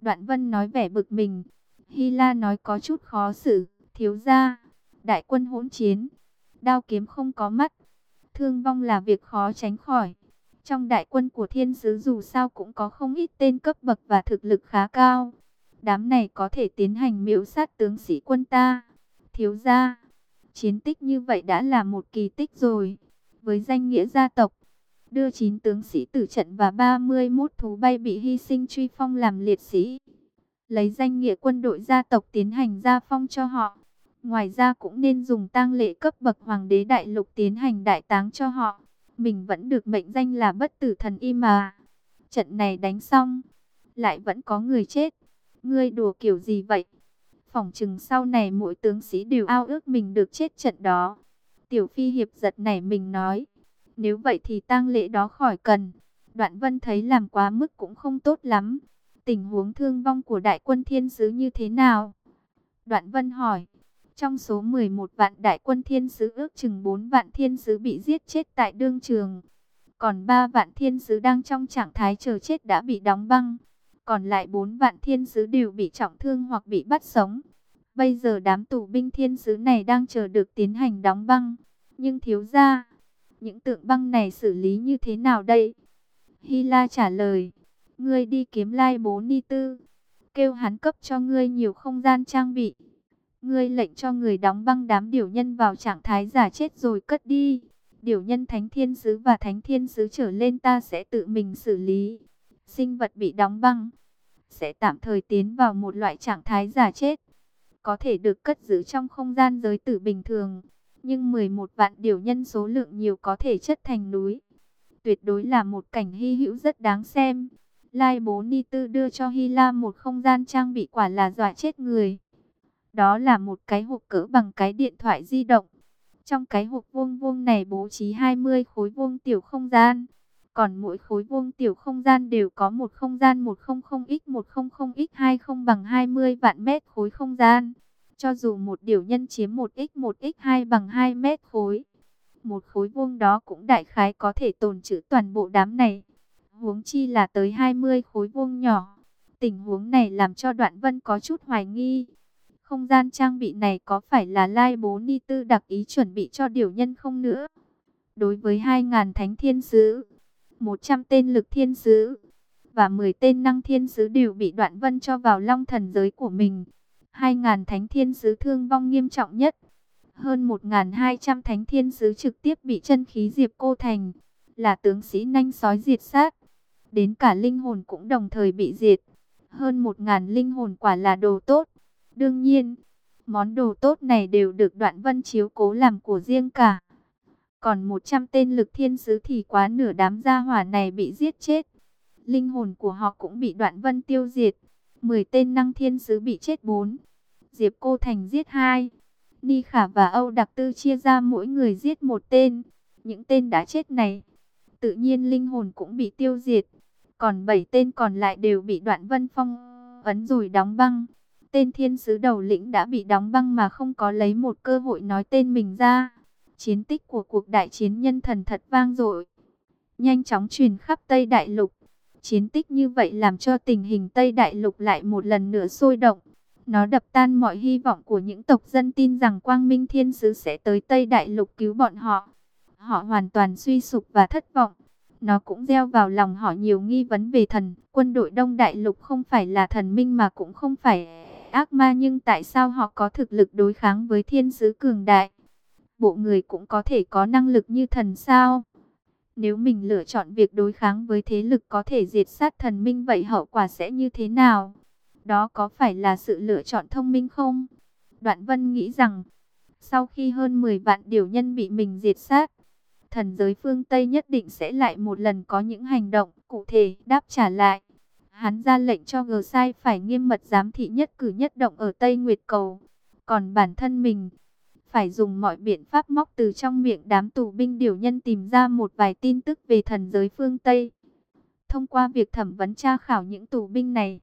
Đoạn Vân nói vẻ bực mình. Hy La nói có chút khó xử. Thiếu gia, đại quân hỗn chiến. Đao kiếm không có mắt. Thương vong là việc khó tránh khỏi. Trong đại quân của thiên sứ dù sao cũng có không ít tên cấp bậc và thực lực khá cao. Đám này có thể tiến hành miễu sát tướng sĩ quân ta. Thiếu gia, chiến tích như vậy đã là một kỳ tích rồi. Với danh nghĩa gia tộc, đưa 9 tướng sĩ tử trận và 31 thú bay bị hy sinh truy phong làm liệt sĩ. Lấy danh nghĩa quân đội gia tộc tiến hành gia phong cho họ. Ngoài ra cũng nên dùng tang lễ cấp bậc hoàng đế đại lục tiến hành đại táng cho họ. Mình vẫn được mệnh danh là bất tử thần y mà. Trận này đánh xong, lại vẫn có người chết. Ngươi đùa kiểu gì vậy? phòng chừng sau này mỗi tướng sĩ đều ao ước mình được chết trận đó. Tiểu phi hiệp giật nảy mình nói. Nếu vậy thì tang lễ đó khỏi cần. Đoạn vân thấy làm quá mức cũng không tốt lắm. Tình huống thương vong của đại quân thiên sứ như thế nào? Đoạn vân hỏi. Trong số 11 vạn đại quân thiên sứ ước chừng 4 vạn thiên sứ bị giết chết tại đương trường. Còn 3 vạn thiên sứ đang trong trạng thái chờ chết đã bị đóng băng. Còn lại 4 vạn thiên sứ đều bị trọng thương hoặc bị bắt sống. Bây giờ đám tù binh thiên sứ này đang chờ được tiến hành đóng băng. Nhưng thiếu ra, những tượng băng này xử lý như thế nào đây? Hy La trả lời, ngươi đi kiếm lai bố ni tư. Kêu hắn cấp cho ngươi nhiều không gian trang bị. Ngươi lệnh cho người đóng băng đám điều nhân vào trạng thái giả chết rồi cất đi. Điều nhân thánh thiên sứ và thánh thiên sứ trở lên ta sẽ tự mình xử lý. Sinh vật bị đóng băng sẽ tạm thời tiến vào một loại trạng thái giả chết. Có thể được cất giữ trong không gian giới tử bình thường. Nhưng 11 vạn điều nhân số lượng nhiều có thể chất thành núi. Tuyệt đối là một cảnh hy hữu rất đáng xem. Lai bố Ni Tư đưa cho Hy La một không gian trang bị quả là dọa chết người. Đó là một cái hộp cỡ bằng cái điện thoại di động. Trong cái hộp vuông vuông này bố trí 20 khối vuông tiểu không gian. Còn mỗi khối vuông tiểu không gian đều có một không gian 100x100x20 bằng 20 vạn mét khối không gian. Cho dù một điều nhân chiếm 1x1x2 bằng 2 mét khối. Một khối vuông đó cũng đại khái có thể tồn trữ toàn bộ đám này. Huống chi là tới 20 khối vuông nhỏ. Tình huống này làm cho đoạn vân có chút hoài nghi. Không gian trang bị này có phải là Lai Bố Ni Tư đặc ý chuẩn bị cho điều nhân không nữa? Đối với 2.000 thánh thiên sứ, 100 tên lực thiên sứ và 10 tên năng thiên sứ đều bị đoạn vân cho vào long thần giới của mình. 2.000 thánh thiên sứ thương vong nghiêm trọng nhất. Hơn 1.200 thánh thiên sứ trực tiếp bị chân khí diệp cô thành, là tướng sĩ nanh sói diệt sát. Đến cả linh hồn cũng đồng thời bị diệt. Hơn 1.000 linh hồn quả là đồ tốt. Đương nhiên, món đồ tốt này đều được đoạn vân chiếu cố làm của riêng cả. Còn 100 tên lực thiên sứ thì quá nửa đám gia hỏa này bị giết chết. Linh hồn của họ cũng bị đoạn vân tiêu diệt. 10 tên năng thiên sứ bị chết 4. Diệp Cô Thành giết 2. Ni Khả và Âu Đặc Tư chia ra mỗi người giết một tên. Những tên đã chết này, tự nhiên linh hồn cũng bị tiêu diệt. Còn 7 tên còn lại đều bị đoạn vân phong ấn rồi đóng băng. Tên thiên sứ đầu lĩnh đã bị đóng băng mà không có lấy một cơ hội nói tên mình ra. Chiến tích của cuộc đại chiến nhân thần thật vang dội. Nhanh chóng truyền khắp Tây Đại Lục. Chiến tích như vậy làm cho tình hình Tây Đại Lục lại một lần nữa sôi động. Nó đập tan mọi hy vọng của những tộc dân tin rằng Quang Minh Thiên Sứ sẽ tới Tây Đại Lục cứu bọn họ. Họ hoàn toàn suy sụp và thất vọng. Nó cũng gieo vào lòng họ nhiều nghi vấn về thần. Quân đội Đông Đại Lục không phải là thần minh mà cũng không phải ác ma nhưng tại sao họ có thực lực đối kháng với thiên sứ cường đại? Bộ người cũng có thể có năng lực như thần sao? Nếu mình lựa chọn việc đối kháng với thế lực có thể diệt sát thần minh vậy hậu quả sẽ như thế nào? Đó có phải là sự lựa chọn thông minh không? Đoạn Vân nghĩ rằng, sau khi hơn 10 vạn điều nhân bị mình diệt sát, thần giới phương Tây nhất định sẽ lại một lần có những hành động cụ thể đáp trả lại. Hắn ra lệnh cho Gờ Sai phải nghiêm mật giám thị nhất cử nhất động ở Tây Nguyệt Cầu. Còn bản thân mình, phải dùng mọi biện pháp móc từ trong miệng đám tù binh điều nhân tìm ra một vài tin tức về thần giới phương Tây. Thông qua việc thẩm vấn tra khảo những tù binh này,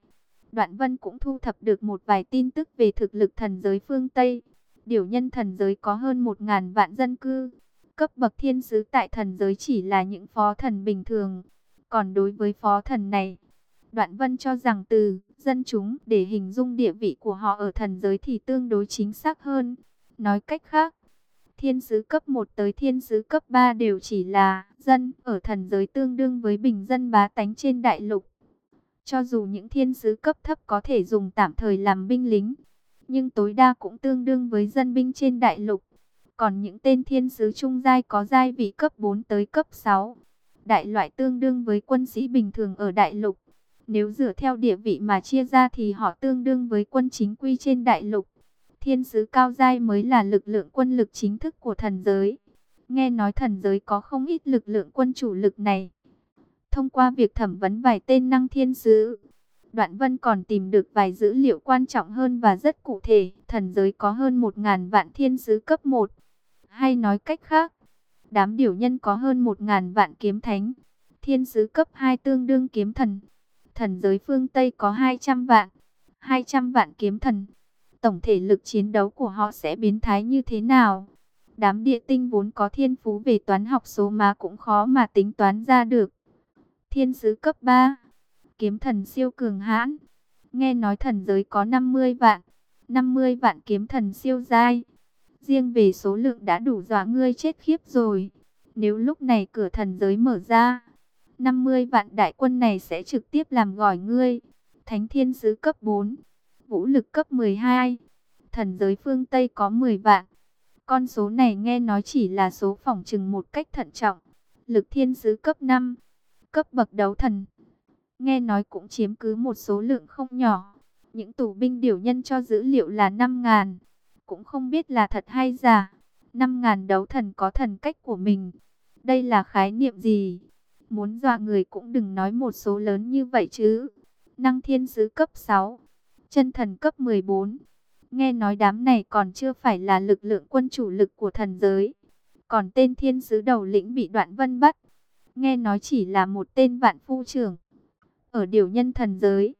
Đoạn Vân cũng thu thập được một vài tin tức về thực lực thần giới phương Tây. Điều nhân thần giới có hơn 1.000 vạn dân cư. Cấp bậc thiên sứ tại thần giới chỉ là những phó thần bình thường. Còn đối với phó thần này, Đoạn Vân cho rằng từ dân chúng để hình dung địa vị của họ ở thần giới thì tương đối chính xác hơn. Nói cách khác, thiên sứ cấp 1 tới thiên sứ cấp 3 đều chỉ là dân ở thần giới tương đương với bình dân bá tánh trên đại lục. Cho dù những thiên sứ cấp thấp có thể dùng tạm thời làm binh lính, nhưng tối đa cũng tương đương với dân binh trên đại lục. Còn những tên thiên sứ trung giai có giai vị cấp 4 tới cấp 6, đại loại tương đương với quân sĩ bình thường ở đại lục. Nếu dựa theo địa vị mà chia ra thì họ tương đương với quân chính quy trên đại lục. Thiên sứ cao giai mới là lực lượng quân lực chính thức của thần giới. Nghe nói thần giới có không ít lực lượng quân chủ lực này. Thông qua việc thẩm vấn vài tên năng thiên sứ, Đoạn Vân còn tìm được vài dữ liệu quan trọng hơn và rất cụ thể. Thần giới có hơn 1.000 vạn thiên sứ cấp 1. Hay nói cách khác, đám điều nhân có hơn 1.000 vạn kiếm thánh. Thiên sứ cấp 2 tương đương kiếm thần. Thần giới phương Tây có 200 vạn. 200 vạn kiếm thần. Tổng thể lực chiến đấu của họ sẽ biến thái như thế nào? Đám địa tinh vốn có thiên phú về toán học số má cũng khó mà tính toán ra được. Thiên sứ cấp 3 kiếm thần siêu cường hãn. Nghe nói thần giới có 50 vạn, 50 vạn kiếm thần siêu giai. Riêng về số lượng đã đủ dọa ngươi chết khiếp rồi. Nếu lúc này cửa thần giới mở ra, 50 vạn đại quân này sẽ trực tiếp làm gỏi ngươi. Thánh thiên sứ cấp 4, vũ lực cấp 12, thần giới phương Tây có 10 vạn. Con số này nghe nói chỉ là số phỏng chừng một cách thận trọng. Lực thiên sứ cấp 5, cấp bậc đấu thần, nghe nói cũng chiếm cứ một số lượng không nhỏ. Những tù binh điều nhân cho dữ liệu là 5.000, cũng không biết là thật hay giả. 5.000 đấu thần có thần cách của mình. Đây là khái niệm gì? Muốn dọa người cũng đừng nói một số lớn như vậy chứ. Năng thiên sứ cấp 6, chân thần cấp 14. Nghe nói đám này còn chưa phải là lực lượng quân chủ lực của thần giới. Còn tên thiên sứ đầu lĩnh bị đoạn vân bắt. Nghe nói chỉ là một tên vạn phu trưởng ở điều nhân thần giới.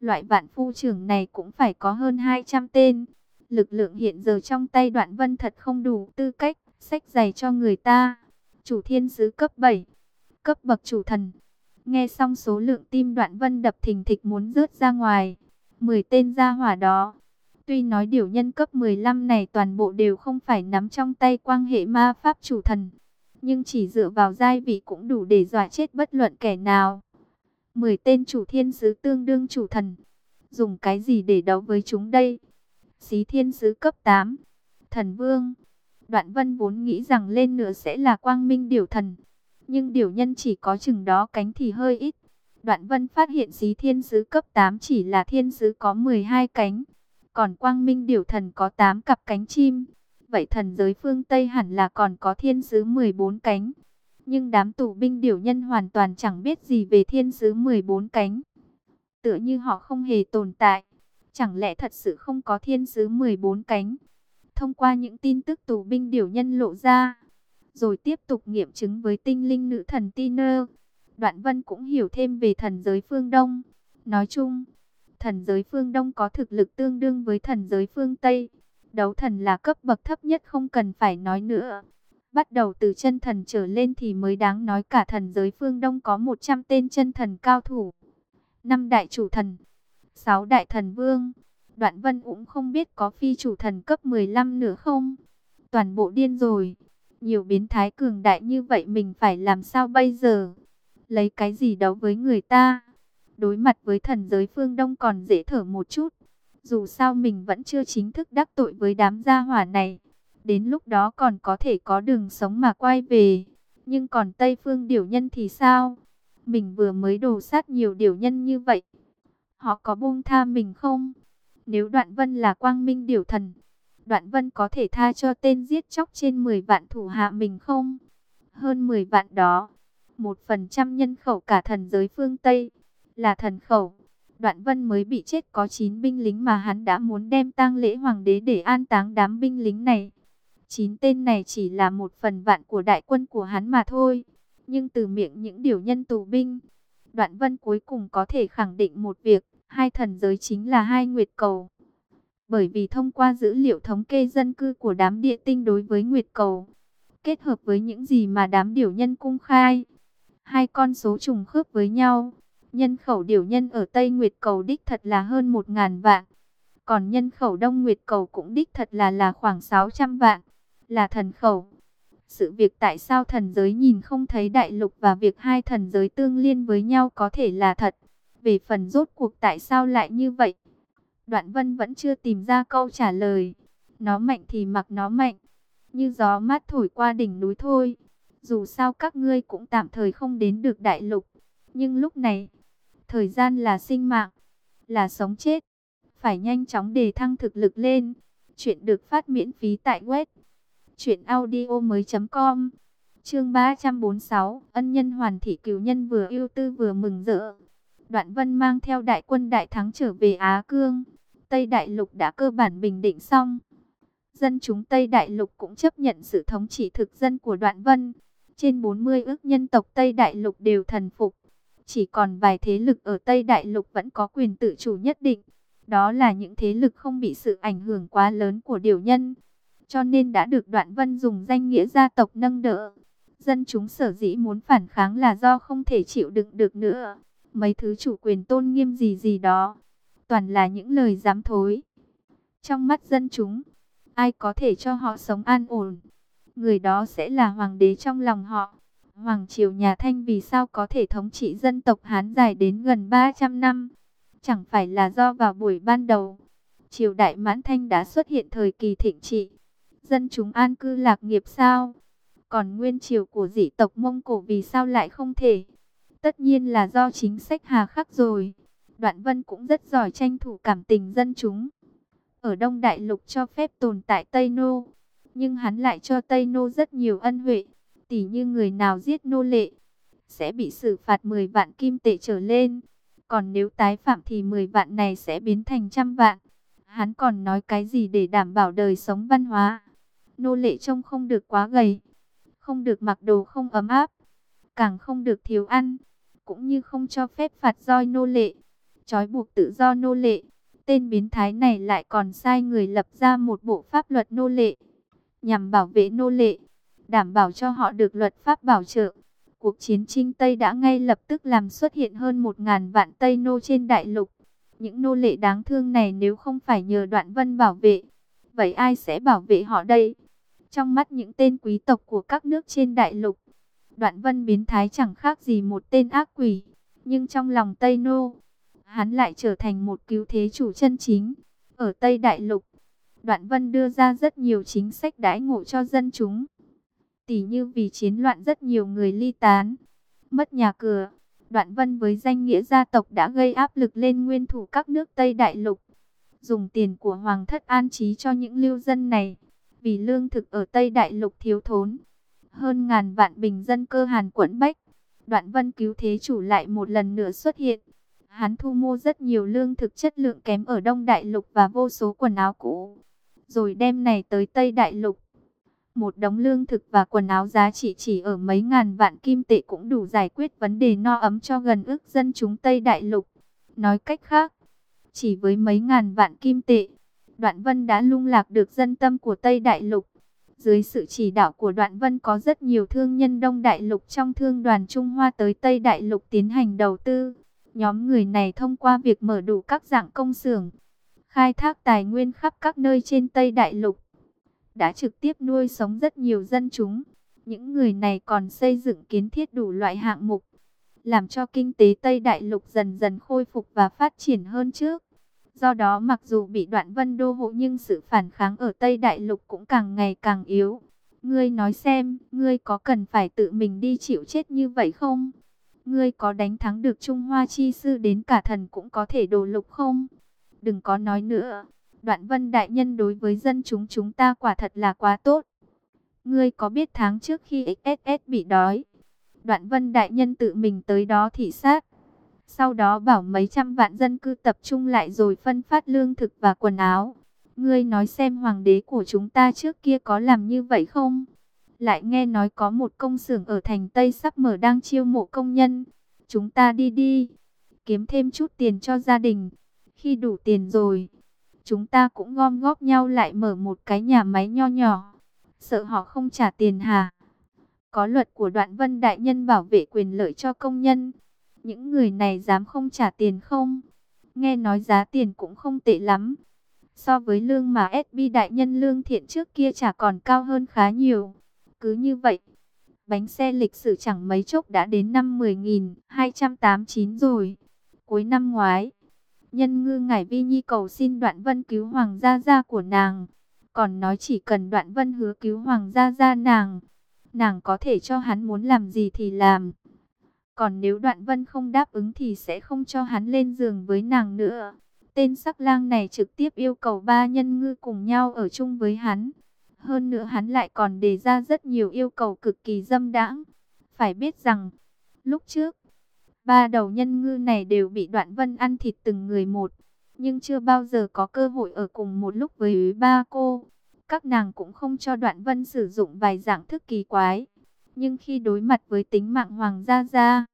Loại vạn phu trưởng này cũng phải có hơn 200 tên. Lực lượng hiện giờ trong tay đoạn vân thật không đủ tư cách, sách giày cho người ta. Chủ thiên sứ cấp 7, cấp bậc chủ thần. Nghe xong số lượng tim đoạn vân đập thình thịch muốn rớt ra ngoài. 10 tên gia hỏa đó. Tuy nói điều nhân cấp 15 này toàn bộ đều không phải nắm trong tay quang hệ ma pháp chủ thần. Nhưng chỉ dựa vào giai vị cũng đủ để dọa chết bất luận kẻ nào. 10 tên chủ thiên sứ tương đương chủ thần. Dùng cái gì để đấu với chúng đây? Xí thiên sứ cấp 8. Thần vương. Đoạn vân vốn nghĩ rằng lên nữa sẽ là quang minh điều thần. Nhưng điều nhân chỉ có chừng đó cánh thì hơi ít. Đoạn vân phát hiện dí thiên sứ cấp 8 chỉ là thiên sứ có 12 cánh. Còn quang minh điều thần có 8 cặp cánh chim. Vậy thần giới phương Tây hẳn là còn có thiên sứ 14 cánh. Nhưng đám tù binh điều nhân hoàn toàn chẳng biết gì về thiên sứ 14 cánh. Tựa như họ không hề tồn tại. Chẳng lẽ thật sự không có thiên sứ 14 cánh? Thông qua những tin tức tù binh điều nhân lộ ra, rồi tiếp tục nghiệm chứng với tinh linh nữ thần Tiner. Đoạn Vân cũng hiểu thêm về thần giới phương Đông. Nói chung, thần giới phương Đông có thực lực tương đương với thần giới phương Tây. Đấu thần là cấp bậc thấp nhất không cần phải nói nữa. Bắt đầu từ chân thần trở lên thì mới đáng nói cả thần giới phương Đông có 100 tên chân thần cao thủ. năm đại chủ thần, 6 đại thần vương. Đoạn vân cũng không biết có phi chủ thần cấp 15 nữa không. Toàn bộ điên rồi. Nhiều biến thái cường đại như vậy mình phải làm sao bây giờ? Lấy cái gì đấu với người ta? Đối mặt với thần giới phương Đông còn dễ thở một chút. Dù sao mình vẫn chưa chính thức đắc tội với đám gia hỏa này. Đến lúc đó còn có thể có đường sống mà quay về. Nhưng còn Tây Phương điều Nhân thì sao? Mình vừa mới đồ sát nhiều điều Nhân như vậy. họ có buông tha mình không? Nếu Đoạn Vân là quang minh điều thần, Đoạn Vân có thể tha cho tên giết chóc trên 10 vạn thủ hạ mình không? Hơn 10 vạn đó, một phần trăm nhân khẩu cả thần giới phương Tây, là thần khẩu. Đoạn Vân mới bị chết có 9 binh lính mà hắn đã muốn đem tang lễ hoàng đế để an táng đám binh lính này. 9 tên này chỉ là một phần vạn của đại quân của hắn mà thôi. Nhưng từ miệng những điều nhân tù binh, Đoạn Vân cuối cùng có thể khẳng định một việc, hai thần giới chính là hai nguyệt cầu. Bởi vì thông qua dữ liệu thống kê dân cư của đám địa tinh đối với nguyệt cầu, kết hợp với những gì mà đám điều nhân cung khai, hai con số trùng khớp với nhau. Nhân khẩu điều nhân ở Tây Nguyệt Cầu đích thật là hơn 1.000 vạn. Còn nhân khẩu Đông Nguyệt Cầu cũng đích thật là là khoảng 600 vạn. Là thần khẩu. Sự việc tại sao thần giới nhìn không thấy đại lục và việc hai thần giới tương liên với nhau có thể là thật. Về phần rốt cuộc tại sao lại như vậy? Đoạn vân vẫn chưa tìm ra câu trả lời. Nó mạnh thì mặc nó mạnh. Như gió mát thổi qua đỉnh núi thôi. Dù sao các ngươi cũng tạm thời không đến được đại lục. Nhưng lúc này, thời gian là sinh mạng, là sống chết. Phải nhanh chóng đề thăng thực lực lên. Chuyện được phát miễn phí tại web Chuyện audio mới com Chương 346 Ân nhân hoàn thị cửu nhân vừa yêu tư vừa mừng rỡ Đoạn vân mang theo đại quân đại thắng trở về Á Cương Tây Đại Lục đã cơ bản bình định xong. Dân chúng Tây Đại Lục cũng chấp nhận sự thống trị thực dân của đoạn vân. Trên 40 ước nhân tộc Tây Đại Lục đều thần phục. Chỉ còn vài thế lực ở Tây Đại Lục vẫn có quyền tự chủ nhất định. Đó là những thế lực không bị sự ảnh hưởng quá lớn của điều nhân. Cho nên đã được Đoạn Vân dùng danh nghĩa gia tộc nâng đỡ. Dân chúng sở dĩ muốn phản kháng là do không thể chịu đựng được nữa. Mấy thứ chủ quyền tôn nghiêm gì gì đó, toàn là những lời dám thối. Trong mắt dân chúng, ai có thể cho họ sống an ổn, người đó sẽ là hoàng đế trong lòng họ. Hoàng triều nhà Thanh vì sao có thể thống trị dân tộc Hán dài đến gần 300 năm? Chẳng phải là do vào buổi ban đầu, triều đại mãn Thanh đã xuất hiện thời kỳ thịnh trị dân chúng an cư lạc nghiệp sao? Còn nguyên triều của dị tộc Mông Cổ vì sao lại không thể? Tất nhiên là do chính sách hà khắc rồi. Đoạn Vân cũng rất giỏi tranh thủ cảm tình dân chúng. Ở Đông Đại Lục cho phép tồn tại Tây Nô. Nhưng hắn lại cho Tây Nô rất nhiều ân huệ. Tỷ như người nào giết nô lệ. Sẽ bị xử phạt 10 vạn kim tệ trở lên. Còn nếu tái phạm thì 10 vạn này sẽ biến thành trăm vạn. Hắn còn nói cái gì để đảm bảo đời sống văn hóa nô lệ trông không được quá gầy, không được mặc đồ không ấm áp, càng không được thiếu ăn, cũng như không cho phép phạt roi nô lệ, trói buộc tự do nô lệ. Tên biến thái này lại còn sai người lập ra một bộ pháp luật nô lệ, nhằm bảo vệ nô lệ, đảm bảo cho họ được luật pháp bảo trợ. Cuộc chiến Trinh Tây đã ngay lập tức làm xuất hiện hơn một ngàn vạn Tây nô trên đại lục. Những nô lệ đáng thương này nếu không phải nhờ đoạn vân bảo vệ, vậy ai sẽ bảo vệ họ đây? Trong mắt những tên quý tộc của các nước trên đại lục, Đoạn Vân biến thái chẳng khác gì một tên ác quỷ. Nhưng trong lòng Tây Nô, hắn lại trở thành một cứu thế chủ chân chính. Ở Tây Đại Lục, Đoạn Vân đưa ra rất nhiều chính sách đãi ngộ cho dân chúng. Tỷ như vì chiến loạn rất nhiều người ly tán, mất nhà cửa. Đoạn Vân với danh nghĩa gia tộc đã gây áp lực lên nguyên thủ các nước Tây Đại Lục. Dùng tiền của Hoàng thất an trí cho những lưu dân này vì lương thực ở Tây Đại Lục thiếu thốn. Hơn ngàn vạn bình dân cơ hàn quẫn bách. Đoạn vân cứu thế chủ lại một lần nữa xuất hiện. Hắn thu mua rất nhiều lương thực chất lượng kém ở Đông Đại Lục và vô số quần áo cũ. Rồi đem này tới Tây Đại Lục. Một đống lương thực và quần áo giá trị chỉ ở mấy ngàn vạn kim tệ cũng đủ giải quyết vấn đề no ấm cho gần ước dân chúng Tây Đại Lục. Nói cách khác, chỉ với mấy ngàn vạn kim tệ, Đoạn Vân đã lung lạc được dân tâm của Tây Đại Lục. Dưới sự chỉ đạo của Đoạn Vân có rất nhiều thương nhân Đông Đại Lục trong thương đoàn Trung Hoa tới Tây Đại Lục tiến hành đầu tư. Nhóm người này thông qua việc mở đủ các dạng công xưởng, khai thác tài nguyên khắp các nơi trên Tây Đại Lục, đã trực tiếp nuôi sống rất nhiều dân chúng. Những người này còn xây dựng kiến thiết đủ loại hạng mục, làm cho kinh tế Tây Đại Lục dần dần khôi phục và phát triển hơn trước. Do đó mặc dù bị đoạn vân đô hộ nhưng sự phản kháng ở Tây Đại Lục cũng càng ngày càng yếu. Ngươi nói xem, ngươi có cần phải tự mình đi chịu chết như vậy không? Ngươi có đánh thắng được Trung Hoa chi sư đến cả thần cũng có thể đổ lục không? Đừng có nói nữa. Đoạn vân đại nhân đối với dân chúng chúng ta quả thật là quá tốt. Ngươi có biết tháng trước khi XSS bị đói, đoạn vân đại nhân tự mình tới đó thị sát. Sau đó bảo mấy trăm vạn dân cư tập trung lại rồi phân phát lương thực và quần áo. Ngươi nói xem hoàng đế của chúng ta trước kia có làm như vậy không? Lại nghe nói có một công xưởng ở thành Tây sắp mở đang chiêu mộ công nhân. Chúng ta đi đi, kiếm thêm chút tiền cho gia đình. Khi đủ tiền rồi, chúng ta cũng gom góp nhau lại mở một cái nhà máy nho nhỏ. Sợ họ không trả tiền hả? Có luật của đoạn vân đại nhân bảo vệ quyền lợi cho công nhân. Những người này dám không trả tiền không? Nghe nói giá tiền cũng không tệ lắm. So với lương mà SB đại nhân lương thiện trước kia trả còn cao hơn khá nhiều. Cứ như vậy, bánh xe lịch sử chẳng mấy chốc đã đến năm 10.289 rồi. Cuối năm ngoái, nhân ngư ngải vi nhi cầu xin đoạn vân cứu hoàng gia gia của nàng. Còn nói chỉ cần đoạn vân hứa cứu hoàng gia gia nàng, nàng có thể cho hắn muốn làm gì thì làm. Còn nếu đoạn vân không đáp ứng thì sẽ không cho hắn lên giường với nàng nữa. Tên sắc lang này trực tiếp yêu cầu ba nhân ngư cùng nhau ở chung với hắn. Hơn nữa hắn lại còn đề ra rất nhiều yêu cầu cực kỳ dâm đãng. Phải biết rằng, lúc trước, ba đầu nhân ngư này đều bị đoạn vân ăn thịt từng người một. Nhưng chưa bao giờ có cơ hội ở cùng một lúc với ba cô. Các nàng cũng không cho đoạn vân sử dụng vài dạng thức kỳ quái. Nhưng khi đối mặt với tính mạng Hoàng Gia Gia,